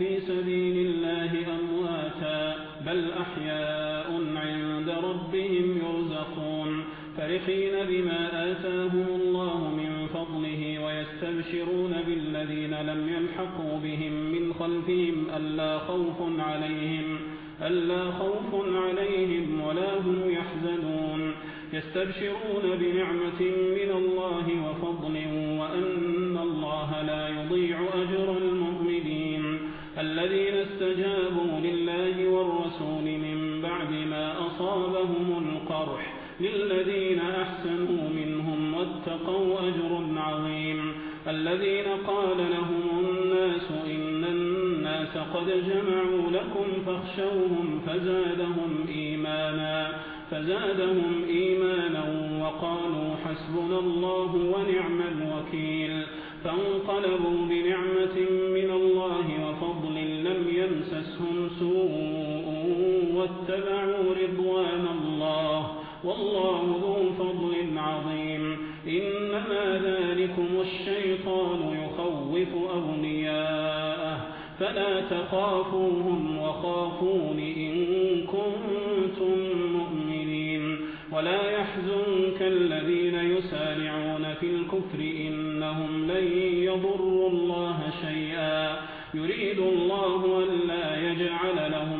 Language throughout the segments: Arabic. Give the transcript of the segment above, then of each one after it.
في سبيل الله أمواتا بل أحياء عند ربهم يرزقون. فرحين بما آتاهم الله من فضله ويستبشرون بالذين لم يلحقوا بهم من خلفهم ألا خوف عليهم ألا خوف عليهم ولا هم يحزنون. يستبشرون بنعمة من الله الناس قد جمعوا لكم فاخشوهم فزادهم إيمانا فزادهم إيمانا وقالوا حسبنا الله تخافوهم وخافون إن كنتم مؤمنين. ولا يحزنك الذين يسارعون في الكفر إنهم لن يضروا الله شيئا. يريد الله ألا يجعل لهم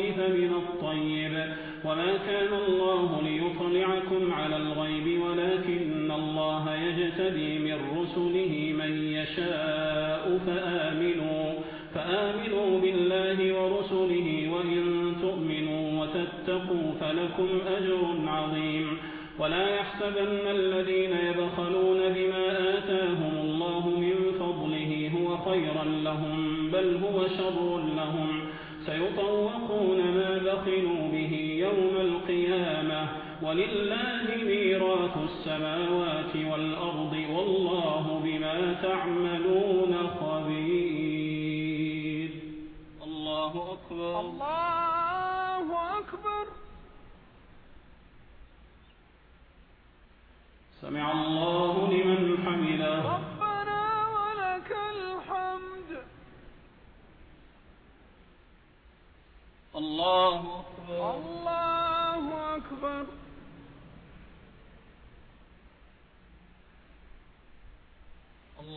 الخبيث من الطيب. وما كان الله ليطلعكم على الغيب ولكن الله يجتدي من رسله من يشاء. فآمنوا فآمنوا بالله ورسله وإن تؤمنوا وتتقوا فلكم أجر عظيم. ولا يحسبن الذين يبخلون ولله ميراث السماوات والأرض والله بما تعملون خبير. الله أكبر. الله أكبر. سمع الله لمن حمده. ربنا ولك الحمد. الله أكبر. الله أكبر.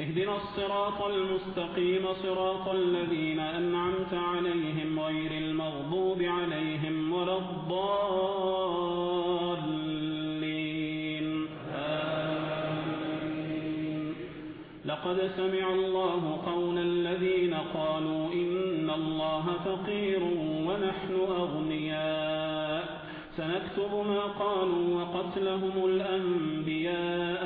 اهدنا الصراط المستقيم صراط الذين أنعمت عليهم غير المغضوب عليهم ولا الضالين. آمين. لقد سمع الله قول الذين قالوا إن الله فقير ونحن أغنياء. سنكتب ما قالوا وقتلهم الأنبياء.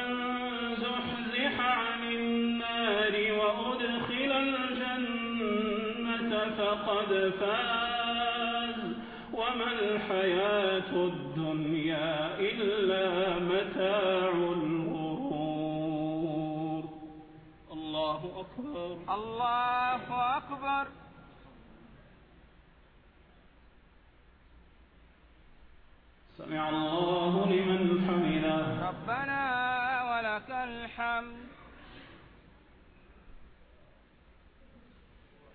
فاز وما الحياة الدنيا إلا متاع الغرور. الله أكبر. الله أكبر. سمع الله لمن حمده. ربنا ولك الحمد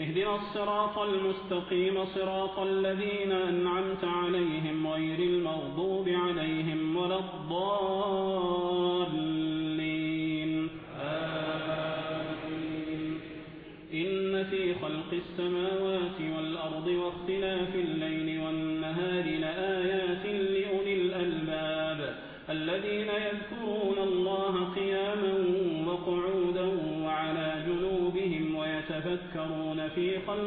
اهدنا الصراط المستقيم صراط الذين أنعمت عليهم غير المغضوب عليهم ولا الضالين. آمين. إن في خلق السماوات والأرض واختلاف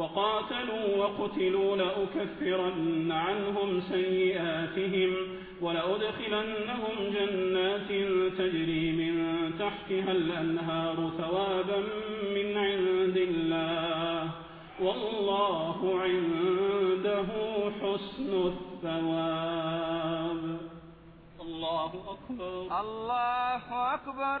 وقاتلوا وقتلوا لأكفرن عنهم سيئاتهم ولأدخلنهم جنات تجري من تحتها الأنهار ثوابا من عند الله والله عنده حسن الثواب. الله أكبر. الله أكبر.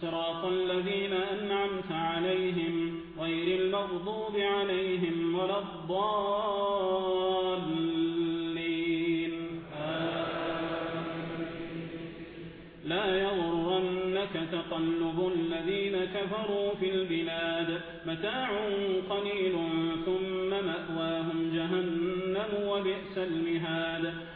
صراط الذين أنعمت عليهم غير المغضوب عليهم ولا الضالين. لا يغرنك تقلب الذين كفروا في البلاد. متاع قليل ثم مأواهم جهنم وبئس المهاد.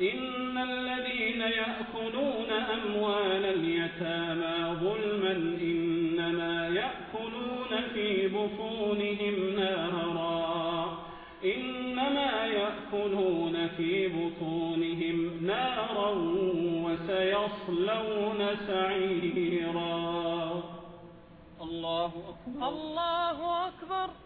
إن الذين يأكلون أموال اليتامى ظلما إنما يأكلون في بطونهم نارا. إنما يأكلون في بطونهم نارا وسيصلون سعيرا. الله أكبر. الله أكبر.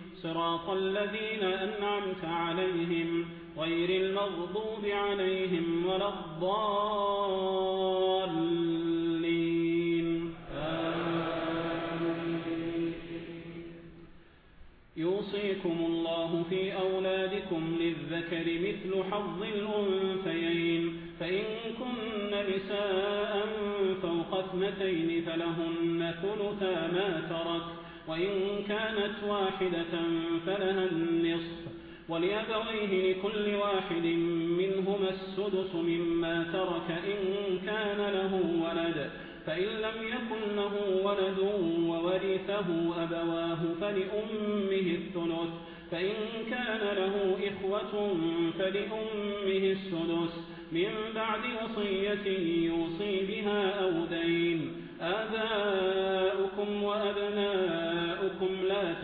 صراط الذين أنعمت عليهم غير المغضوب عليهم ولا الضالين. آمين. يوصيكم الله في أولادكم للذكر مثل حظ الأنثيين. فإن كن نساء فوق اثنتين فلهن ثلثا ما ترك. وإن كانت واحدة فلها النصف ولأبويه لكل واحد منهما السدس مما ترك إن كان له ولد فإن لم يكن له ولد وورثه أبواه فلأمه الثلث فإن كان له إخوة فلأمه السدس من بعد وصية يوصي بها أو دين. آباؤكم وأبناؤكم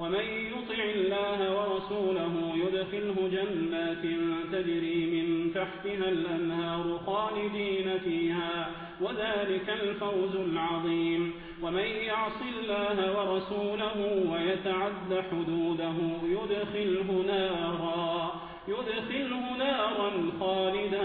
ومن يطع الله ورسوله يدخله جنات تجري من تحتها الأنهار خالدين فيها وذلك الفوز العظيم. ومن يعص الله ورسوله ويتعد حدوده يدخله نارا يدخله نارا خالدا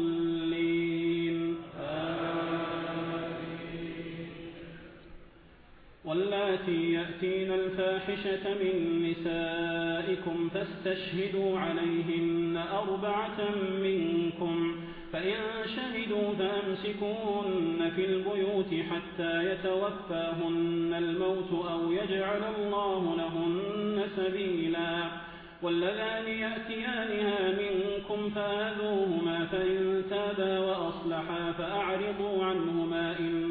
واللاتي يأتين الفاحشة من نسائكم فاستشهدوا عليهن أربعة منكم فإن شهدوا فأمسكوهن في البيوت حتى يتوفاهن الموت أو يجعل الله لهن سبيلا واللذان يأتيانها منكم فآذوهما فإن تابا وأصلحا فأعرضوا عنهما إن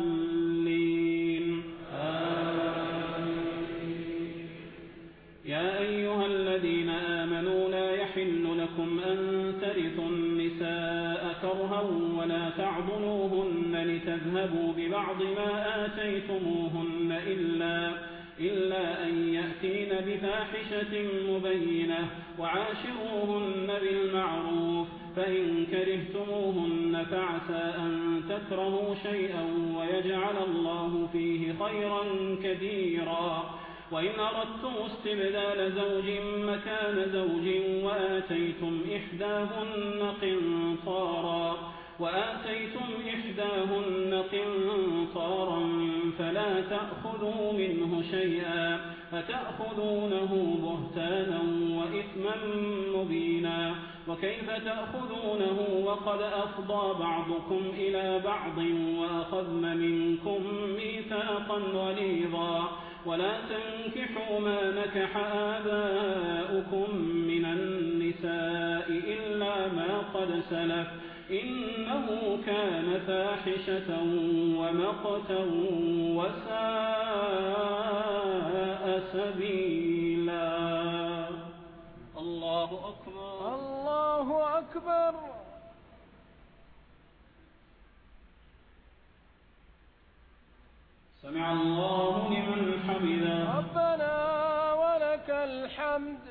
لتذهبوا ببعض ما آتيتموهن إلا إلا أن يأتين بفاحشة مبينة وعاشروهن بالمعروف فإن كرهتموهن فعسى أن تكرهوا شيئا ويجعل الله فيه خيرا كثيرا وإن أردتم استبدال زوج مكان زوج وآتيتم إحداهن قنطارا وآتيتم إحداهن قنطارا فلا تأخذوا منه شيئا فتأخذونه بهتانا وإثما مبينا وكيف تأخذونه وقد أفضى بعضكم إلى بعض وأخذن منكم ميثاقا غليظا ولا تنكحوا ما نكح آباؤكم من النساء إلا ما قد سلف إنه كان فاحشة ومقتا وساء سبيلا. الله أكبر. الله أكبر. سمع الله لمن حمده. ربنا ولك الحمد.